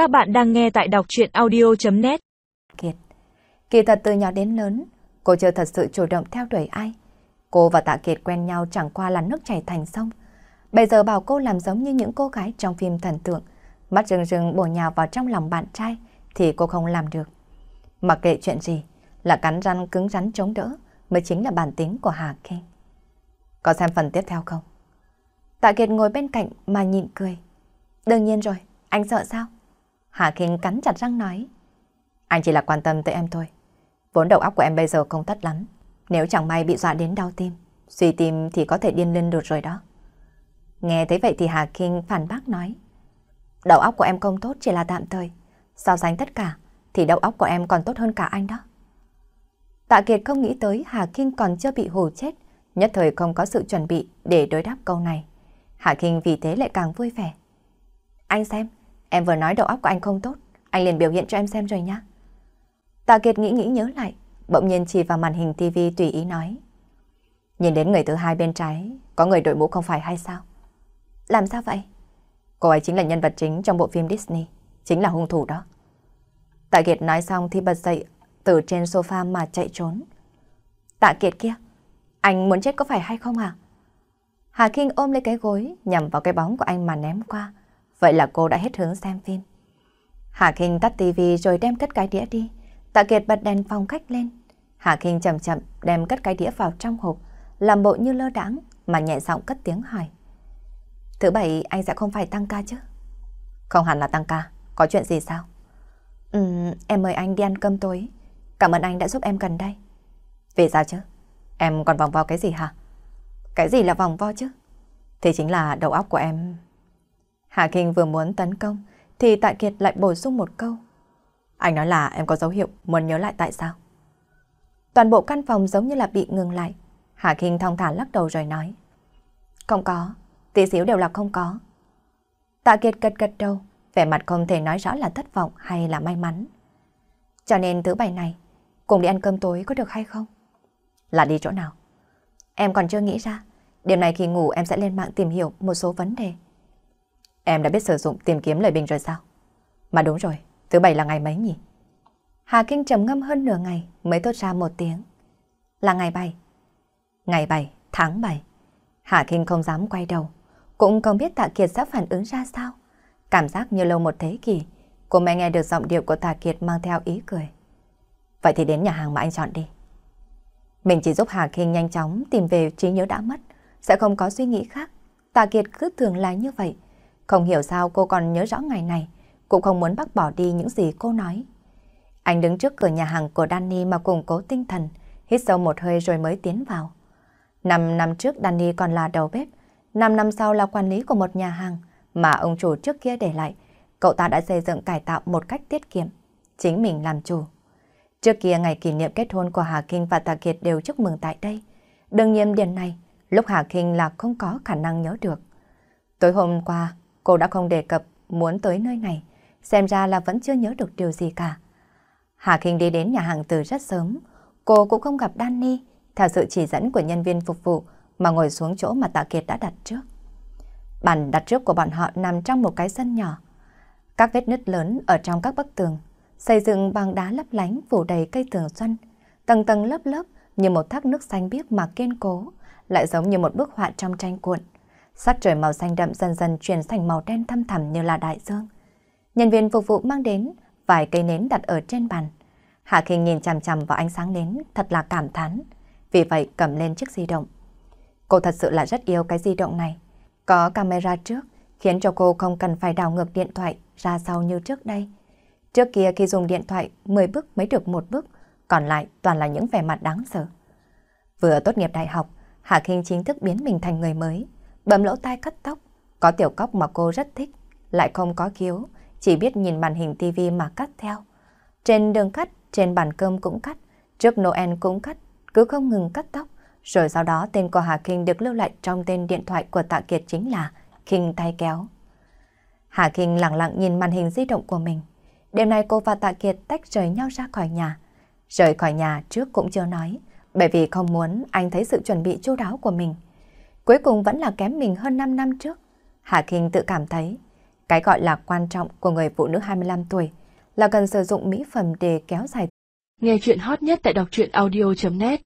Các bạn đang nghe tại đọc chuyện audio.net Kiệt Kỳ thật từ nhỏ đến lớn, cô chưa thật sự chủ động theo đuổi ai. Cô và Tạ Kiệt quen nhau chẳng qua là nước chảy thành sông. Bây giờ bảo cô làm giống như những cô gái trong phim thần tượng, mắt rừng rừng bổ nhào vào trong lòng bạn trai thì cô không làm được. Mặc kệ chuyện gì, là cắn răng cứng rắn chống đỡ mới chính là bản tính của Hà Kinh. Có xem phần tiếp theo không? Tạ Kiệt ngồi bên cạnh mà nhịn cười. Đương nhiên rồi, anh sợ sao? Hà Kinh cắn chặt răng nói. Anh chỉ là quan tâm tới em thôi. Vốn đầu óc của em bây giờ không tất lắm. Nếu chẳng may bị dọa đến đau tim, suy tim thì có thể điên lên được rồi đó. Nghe thấy vậy thì Hà Kinh phản bác nói. Đầu óc của em không tốt chỉ là tạm thời. So sánh tất cả thì đầu óc của em còn tốt hơn cả anh đó. Tạ Kiệt không nghĩ tới Hà Kinh còn chưa bị hù chết, nhất thời không có sự chuẩn bị để đối đáp câu này. Hà Kinh vì thế lại càng vui vẻ. Anh xem, em vừa nói đầu óc của anh không tốt, anh liền biểu hiện cho em xem rồi nhá. Tạ Kiệt nghĩ nghĩ nhớ lại, bỗng nhiên chỉ vào màn hình TV tùy ý nói. Nhìn đến người thứ hai bên trái, có người đội mũ không phải hay sao? Làm sao vậy? Cô ấy chính là nhân vật chính trong bộ phim Disney, chính là hung thủ đó. Tạ Kiệt nói xong thì bật dậy từ trên sofa mà chạy trốn. Tạ Kiệt kia, anh muốn chết có phải hay không à? Hà Kinh ôm lấy cái gối nhằm vào cái bóng của anh mà ném qua. Vậy là cô đã hết hướng xem phim. Hà Kinh tắt tivi rồi đem cất cái đĩa đi. Tạ Kiệt bật đèn phòng khách lên. Hà Kinh chậm chậm đem cất cái đĩa vào trong hộp, làm bộ như lơ đãng mà nhẹ giọng cất tiếng hỏi. Thứ bảy anh sẽ không phải tăng ca chứ? Không hẳn là tăng ca, có chuyện gì sao? Ừ, em mời anh đi ăn cơm tối. Cảm ơn anh đã giúp em gần đây. Vì sao chứ? Em còn vòng vo cái gì hả? Cái gì là vòng vo chứ? Thì chính là đầu óc của em. Hà Kinh vừa muốn tấn công, thì Tạ Kiệt lại bổ sung một câu. Anh nói là em có dấu hiệu muốn nhớ lại tại sao. Toàn bộ căn phòng giống như là bị ngừng lại. Hà Kinh thong thả lắc đầu rồi nói. Không có, tí xíu đều là không có. Tạ Kiệt gật gật đầu, vẻ mặt không thể nói rõ là thất vọng hay là may mắn. Cho nên thứ bảy này, cùng đi ăn cơm tối có được hay không? Là đi chỗ nào? Em còn chưa nghĩ ra. Đêm này khi ngủ em sẽ lên mạng tìm hiểu một số vấn đề. Em đã biết sử dụng tìm kiếm lời bình rồi sao? Mà đúng rồi, thứ bảy là ngày mấy nhỉ? Hà Kinh trầm ngâm hơn nửa ngày mới thốt ra một tiếng. Là ngày 7. Ngày 7, tháng 7. Hà Kinh không dám quay đầu. Cũng không biết Tạ Kiệt sẽ phản ứng ra sao. Cảm giác như lâu một thế kỷ. Cô mẹ nghe được giọng điệu của Tạ Kiệt mang theo ý cười. Vậy thì đến nhà hàng mà anh chọn đi. Mình chỉ giúp Hà Kinh nhanh chóng tìm về trí nhớ đã mất, sẽ không có suy nghĩ khác. Tạ Kiệt cứ thường là như vậy. Không hiểu sao cô còn nhớ rõ ngày này, cũng không muốn bác bỏ đi những gì cô nói. Anh đứng trước cửa nhà hàng của Danny mà củng cố tinh thần, hít sâu một hơi rồi mới tiến vào. Năm năm trước Danny còn là đầu bếp, năm năm sau là quản lý của một nhà hàng mà ông chủ trước kia để lại. Cậu ta đã xây dựng cải tạo một cách tiết kiệm, chính mình làm chủ. Trước kia ngày kỷ niệm kết hôn của Hà Kinh và Tạ Kiệt đều chúc mừng tại đây. Đương nhiên điểm này, lúc Hà Kinh là không có khả năng nhớ được. Tối hôm qua, cô đã không đề cập muốn tới nơi này, xem ra là vẫn chưa nhớ được điều gì cả. Hà Kinh đi đến nhà hàng từ rất sớm, cô cũng không gặp Danny, theo sự chỉ dẫn của nhân viên phục vụ mà ngồi xuống chỗ mà Tạ Kiệt đã đặt trước. Bàn đặt trước của bọn họ nằm trong một cái sân nhỏ. Các vết nứt lớn ở trong các bức tường xây dựng bằng đá lấp lánh phủ đầy cây tường xuân, tầng tầng lớp lớp như một thác nước xanh biếc mà kiên cố, lại giống như một bức họa trong tranh cuộn. Sắc trời màu xanh đậm dần dần chuyển thành màu đen thâm thẳm như là đại dương. Nhân viên phục vụ mang đến vài cây nến đặt ở trên bàn. Hạ Kinh nhìn chằm chằm vào ánh sáng nến thật là cảm thán, vì vậy cầm lên chiếc di động. Cô thật sự là rất yêu cái di động này. Có camera trước, khiến cho cô không cần phải đào ngược điện thoại ra sau như trước đây. Trước kia khi dùng điện thoại 10 bước mới được một bước, còn lại toàn là những vẻ mặt đáng sợ. Vừa tốt nghiệp đại học, Hà Kinh chính thức biến mình thành người mới, bấm lỗ tai cắt tóc, có tiểu cóc mà cô rất thích, lại không có khiếu, chỉ biết nhìn màn hình tivi mà cắt theo. Trên đường cắt, trên bàn cơm cũng cắt, trước Noel cũng cắt, cứ không ngừng cắt tóc. Rồi sau đó tên của Hà Kinh được lưu lại trong tên điện thoại của Tạ Kiệt chính là Kinh tay kéo. Hà Kinh lặng lặng nhìn màn hình di động của mình. Đêm nay cô và Tạ Kiệt tách rời nhau ra khỏi nhà. Rời khỏi nhà trước cũng chưa nói, bởi vì không muốn anh thấy sự chuẩn bị chu đáo của mình. Cuối cùng vẫn là kém mình hơn 5 năm trước. Hà Kinh tự cảm thấy, Cái gọi là quan trọng của người phụ nữ 25 tuổi là cần sử dụng mỹ phẩm để kéo dài. Nghe chuyện hot nhất tại đọc truyện audio.net